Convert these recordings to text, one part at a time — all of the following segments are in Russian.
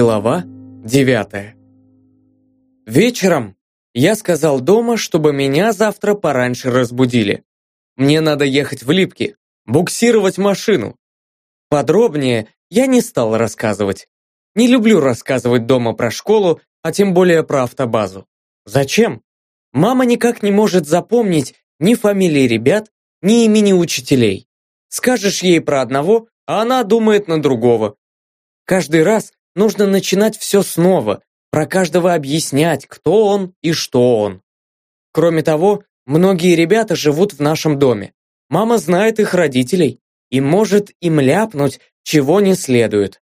Глава 9 Вечером я сказал дома, чтобы меня завтра пораньше разбудили. Мне надо ехать в Липки, буксировать машину. Подробнее я не стал рассказывать. Не люблю рассказывать дома про школу, а тем более про автобазу. Зачем? Мама никак не может запомнить ни фамилии ребят, ни имени учителей. Скажешь ей про одного, а она думает на другого. Каждый раз нужно начинать все снова, про каждого объяснять, кто он и что он. Кроме того, многие ребята живут в нашем доме. Мама знает их родителей и может им ляпнуть, чего не следует.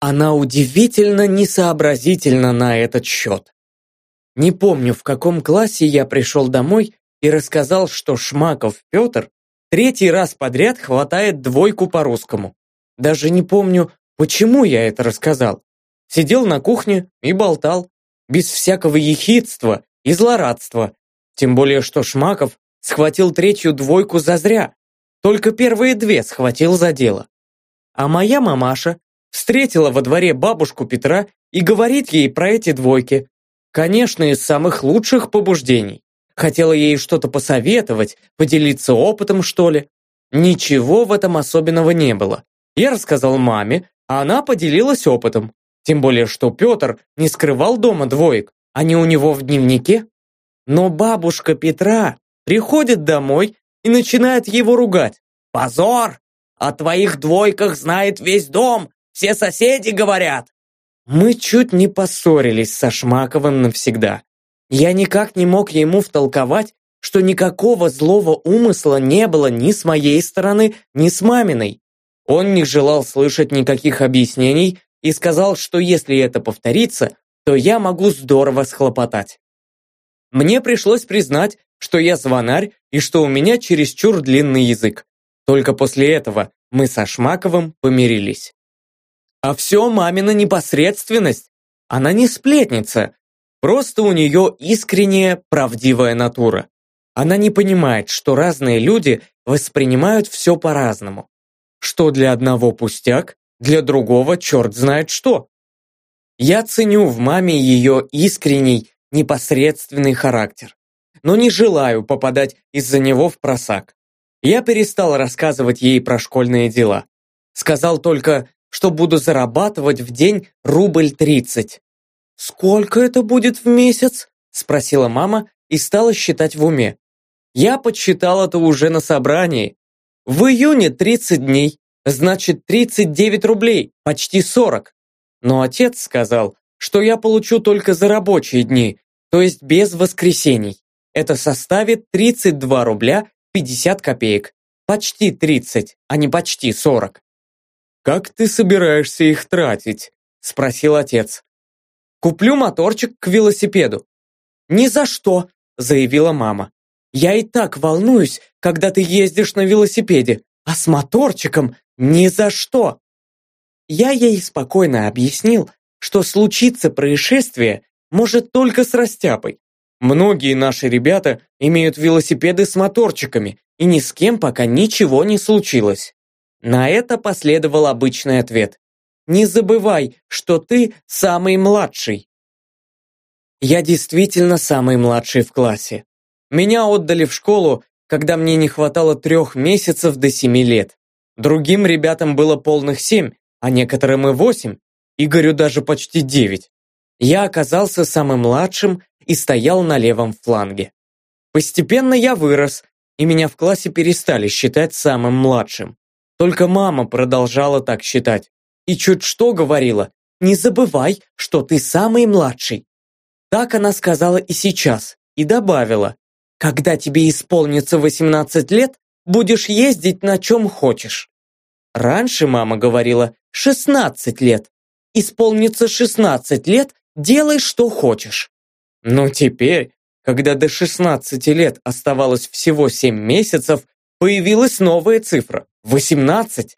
Она удивительно несообразительна на этот счет. Не помню, в каком классе я пришел домой и рассказал, что Шмаков Петр третий раз подряд хватает двойку по русскому. Даже не помню, почему я это рассказал. Сидел на кухне и болтал, без всякого ехидства и злорадства. Тем более, что Шмаков схватил третью двойку зазря, только первые две схватил за дело. А моя мамаша встретила во дворе бабушку Петра и говорит ей про эти двойки. Конечно, из самых лучших побуждений. Хотела ей что-то посоветовать, поделиться опытом, что ли. Ничего в этом особенного не было. Я рассказал маме, а она поделилась опытом. Тем более, что Петр не скрывал дома двоек, они у него в дневнике. Но бабушка Петра приходит домой и начинает его ругать. «Позор! О твоих двойках знает весь дом, все соседи говорят!» Мы чуть не поссорились со Шмаковым навсегда. Я никак не мог ему втолковать, что никакого злого умысла не было ни с моей стороны, ни с маминой. Он не желал слышать никаких объяснений и сказал, что если это повторится, то я могу здорово схлопотать. Мне пришлось признать, что я звонарь и что у меня чересчур длинный язык. Только после этого мы со Шмаковым помирились. А все мамина непосредственность. Она не сплетница, просто у нее искренняя, правдивая натура. Она не понимает, что разные люди воспринимают все по-разному что для одного пустяк, для другого черт знает что. Я ценю в маме ее искренний, непосредственный характер, но не желаю попадать из-за него в просак. Я перестал рассказывать ей про школьные дела. Сказал только, что буду зарабатывать в день рубль тридцать. «Сколько это будет в месяц?» – спросила мама и стала считать в уме. Я подсчитал это уже на собрании, в июне 30 дней, значит 39 рублей, почти 40. Но отец сказал, что я получу только за рабочие дни, то есть без воскресений. Это составит 32 рубля 50 копеек. Почти 30, а не почти 40. «Как ты собираешься их тратить?» – спросил отец. «Куплю моторчик к велосипеду». «Ни за что», – заявила мама. Я и так волнуюсь, когда ты ездишь на велосипеде, а с моторчиком ни за что. Я ей спокойно объяснил, что случиться происшествие может только с растяпой. Многие наши ребята имеют велосипеды с моторчиками, и ни с кем пока ничего не случилось. На это последовал обычный ответ. «Не забывай, что ты самый младший». Я действительно самый младший в классе. Меня отдали в школу, когда мне не хватало трех месяцев до семи лет. Другим ребятам было полных семь, а некоторым и восемь. Игорю даже почти девять. Я оказался самым младшим и стоял на левом фланге. Постепенно я вырос, и меня в классе перестали считать самым младшим. Только мама продолжала так считать. И чуть что говорила, не забывай, что ты самый младший. Так она сказала и сейчас, и добавила, когда тебе исполнится 18 лет, будешь ездить на чем хочешь. Раньше мама говорила 16 лет. Исполнится 16 лет, делай что хочешь. Но теперь, когда до 16 лет оставалось всего 7 месяцев, появилась новая цифра – 18.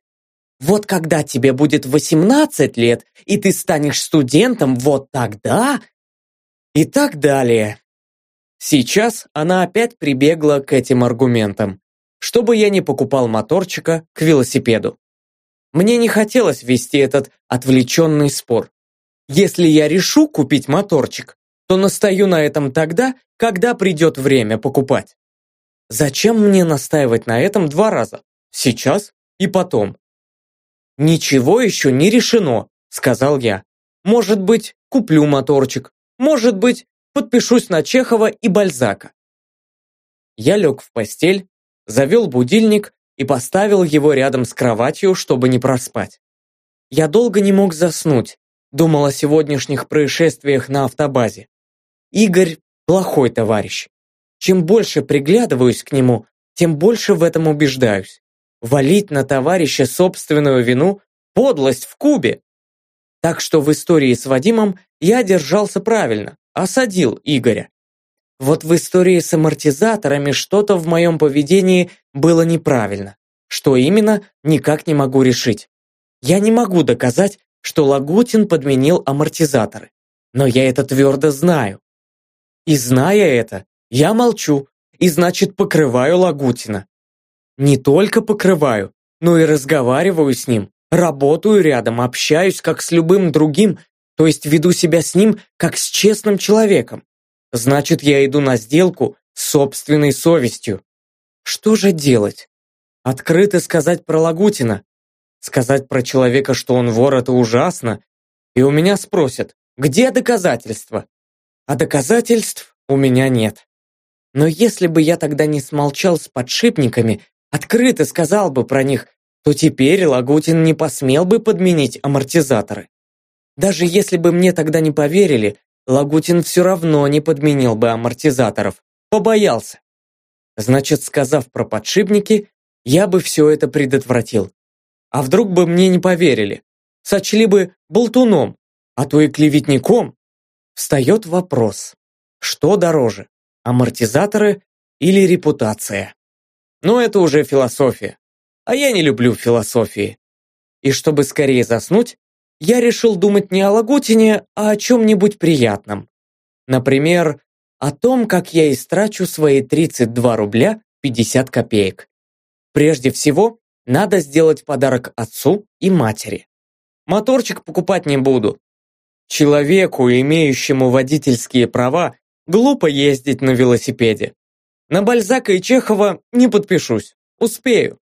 Вот когда тебе будет 18 лет, и ты станешь студентом, вот тогда... И так далее. Сейчас она опять прибегла к этим аргументам, чтобы я не покупал моторчика к велосипеду. Мне не хотелось вести этот отвлеченный спор. Если я решу купить моторчик, то настаю на этом тогда, когда придет время покупать. Зачем мне настаивать на этом два раза? Сейчас и потом. «Ничего еще не решено», — сказал я. «Может быть, куплю моторчик. Может быть, подпишусь на Чехова и Бальзака». Я лег в постель, завел будильник и поставил его рядом с кроватью, чтобы не проспать. Я долго не мог заснуть, думал о сегодняшних происшествиях на автобазе. Игорь – плохой товарищ. Чем больше приглядываюсь к нему, тем больше в этом убеждаюсь. Валить на товарища собственную вину – подлость в кубе. Так что в истории с Вадимом я держался правильно, осадил Игоря. Вот в истории с амортизаторами что-то в моем поведении было неправильно. Что именно, никак не могу решить. Я не могу доказать, что Лагутин подменил амортизаторы. Но я это твердо знаю. И зная это, я молчу, и значит покрываю Лагутина. Не только покрываю, но и разговариваю с ним, работаю рядом, общаюсь как с любым другим, то есть веду себя с ним как с честным человеком. Значит, я иду на сделку с собственной совестью. Что же делать? Открыто сказать про Лагутина? Сказать про человека, что он вор, это ужасно? И у меня спросят, где доказательства? А доказательств у меня нет. Но если бы я тогда не смолчал с подшипниками, открыто сказал бы про них, то теперь Лагутин не посмел бы подменить амортизаторы. Даже если бы мне тогда не поверили, Лагутин все равно не подменил бы амортизаторов. Побоялся. Значит, сказав про подшипники, я бы все это предотвратил. А вдруг бы мне не поверили? Сочли бы болтуном, а то и клеветником? Встает вопрос, что дороже, амортизаторы или репутация? Но это уже философия. А я не люблю философии. И чтобы скорее заснуть, я решил думать не о Лагутине, а о чем-нибудь приятном. Например, о том, как я истрачу свои 32 рубля 50 копеек. Прежде всего, надо сделать подарок отцу и матери. Моторчик покупать не буду. Человеку, имеющему водительские права, глупо ездить на велосипеде. На Бальзака и Чехова не подпишусь. Успею.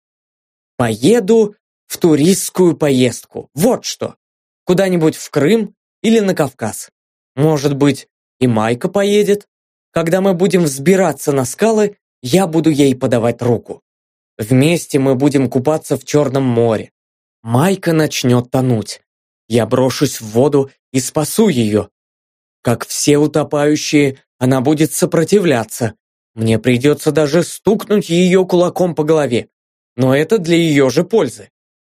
Поеду в туристскую поездку. Вот что. Куда-нибудь в Крым или на Кавказ. Может быть, и Майка поедет. Когда мы будем взбираться на скалы, я буду ей подавать руку. Вместе мы будем купаться в Черном море. Майка начнет тонуть. Я брошусь в воду и спасу ее. Как все утопающие, она будет сопротивляться. Мне придется даже стукнуть ее кулаком по голове. Но это для ее же пользы.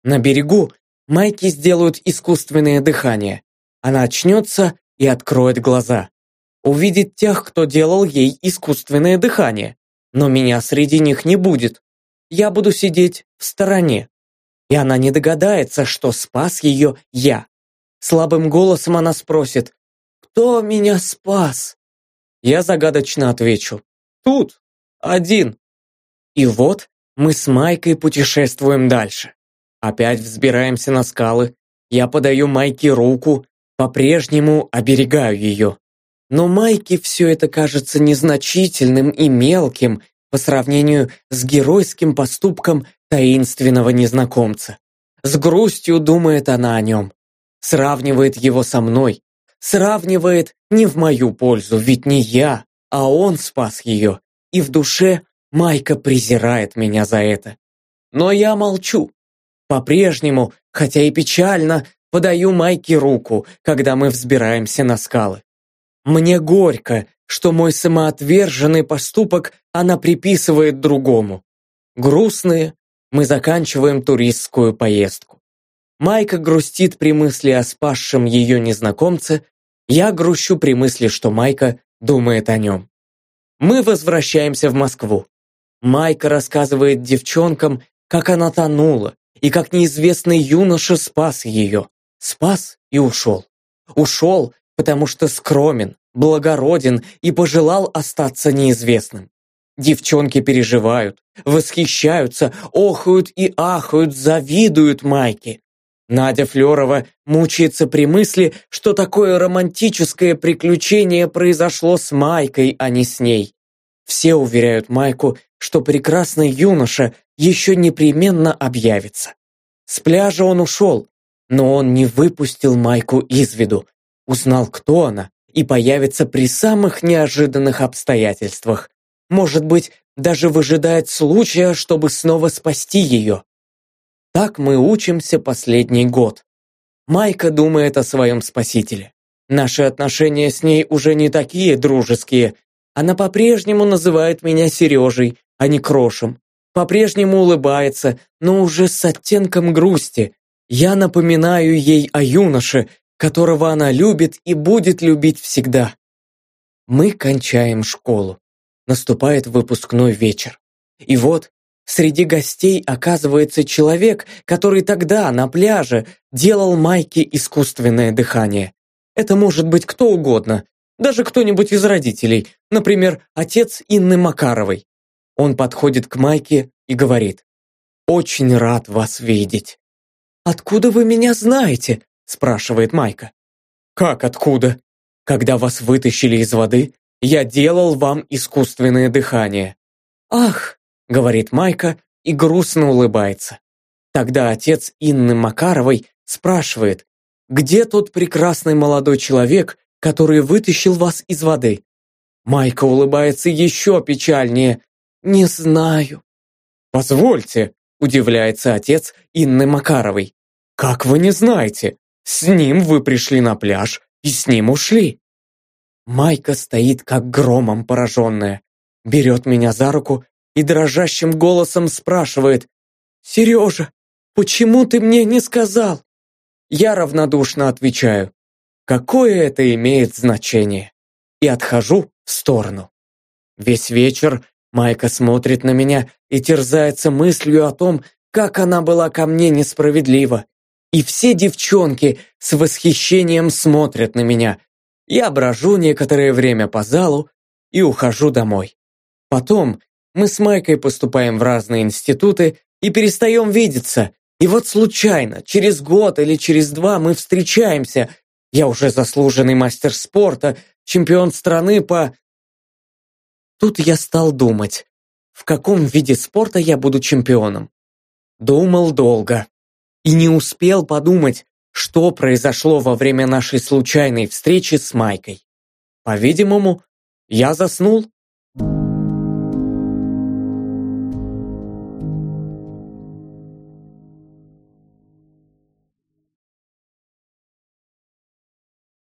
На берегу Майке сделают искусственное дыхание. Она очнется и откроет глаза. Увидит тех, кто делал ей искусственное дыхание. Но меня среди них не будет. Я буду сидеть в стороне. И она не догадается, что спас ее я. Слабым голосом она спросит, «Кто меня спас?» Я загадочно отвечу, «Тут, один». И вот мы с Майкой путешествуем дальше. Опять взбираемся на скалы. Я подаю Майке руку, по-прежнему оберегаю ее. Но Майке все это кажется незначительным и мелким по сравнению с геройским поступком таинственного незнакомца. С грустью думает она о нем сравнивает его со мной, сравнивает не в мою пользу, ведь не я, а он спас ее, и в душе Майка презирает меня за это. Но я молчу. По-прежнему, хотя и печально, подаю Майке руку, когда мы взбираемся на скалы. Мне горько, что мой самоотверженный поступок она приписывает другому. Грустные, мы заканчиваем туристскую поездку. Майка грустит при мысли о спасшем ее незнакомце, я грущу при мысли, что Майка думает о нем. Мы возвращаемся в Москву. Майка рассказывает девчонкам, как она тонула, и как неизвестный юноша спас ее. Спас и ушел. Ушел, потому что скромен, благороден и пожелал остаться неизвестным. Девчонки переживают, восхищаются, охают и ахают, завидуют Майке. Надя Флерова мучается при мысли, что такое романтическое приключение произошло с Майкой, а не с ней. Все уверяют Майку, что прекрасный юноша еще непременно объявится. С пляжа он ушел, но он не выпустил Майку из виду, узнал, кто она, и появится при самых неожиданных обстоятельствах. Может быть, даже выжидает случая, чтобы снова спасти ее. Так мы учимся последний год. Майка думает о своем спасителе. Наши отношения с ней уже не такие дружеские. Она по-прежнему называет меня Сережей, а не Крошем. По-прежнему улыбается, но уже с оттенком грусти. Я напоминаю ей о юноше, которого она любит и будет любить всегда. Мы кончаем школу. Наступает выпускной вечер. И вот Среди гостей оказывается человек, который тогда на пляже делал Майке искусственное дыхание. Это может быть кто угодно, даже кто-нибудь из родителей, например, отец Инны Макаровой. Он подходит к Майке и говорит, «Очень рад вас видеть». «Откуда вы меня знаете?» – спрашивает Майка. «Как откуда? Когда вас вытащили из воды, я делал вам искусственное дыхание». «Ах, — говорит Майка и грустно улыбается. Тогда отец Инны Макаровой спрашивает, где тот прекрасный молодой человек, который вытащил вас из воды? Майка улыбается еще печальнее. «Не знаю». «Позвольте», — удивляется отец Инны Макаровой. «Как вы не знаете? С ним вы пришли на пляж и с ним ушли». Майка стоит как громом пораженная, берет меня за руку и дрожащим голосом спрашивает «Сережа, почему ты мне не сказал?» Я равнодушно отвечаю «Какое это имеет значение?» и отхожу в сторону. Весь вечер Майка смотрит на меня и терзается мыслью о том, как она была ко мне несправедлива. И все девчонки с восхищением смотрят на меня. Я брожу некоторое время по залу и ухожу домой. Потом мы с Майкой поступаем в разные институты и перестаем видеться. И вот случайно, через год или через два мы встречаемся. Я уже заслуженный мастер спорта, чемпион страны по... Тут я стал думать, в каком виде спорта я буду чемпионом. Думал долго. И не успел подумать, что произошло во время нашей случайной встречи с Майкой. По-видимому, я заснул.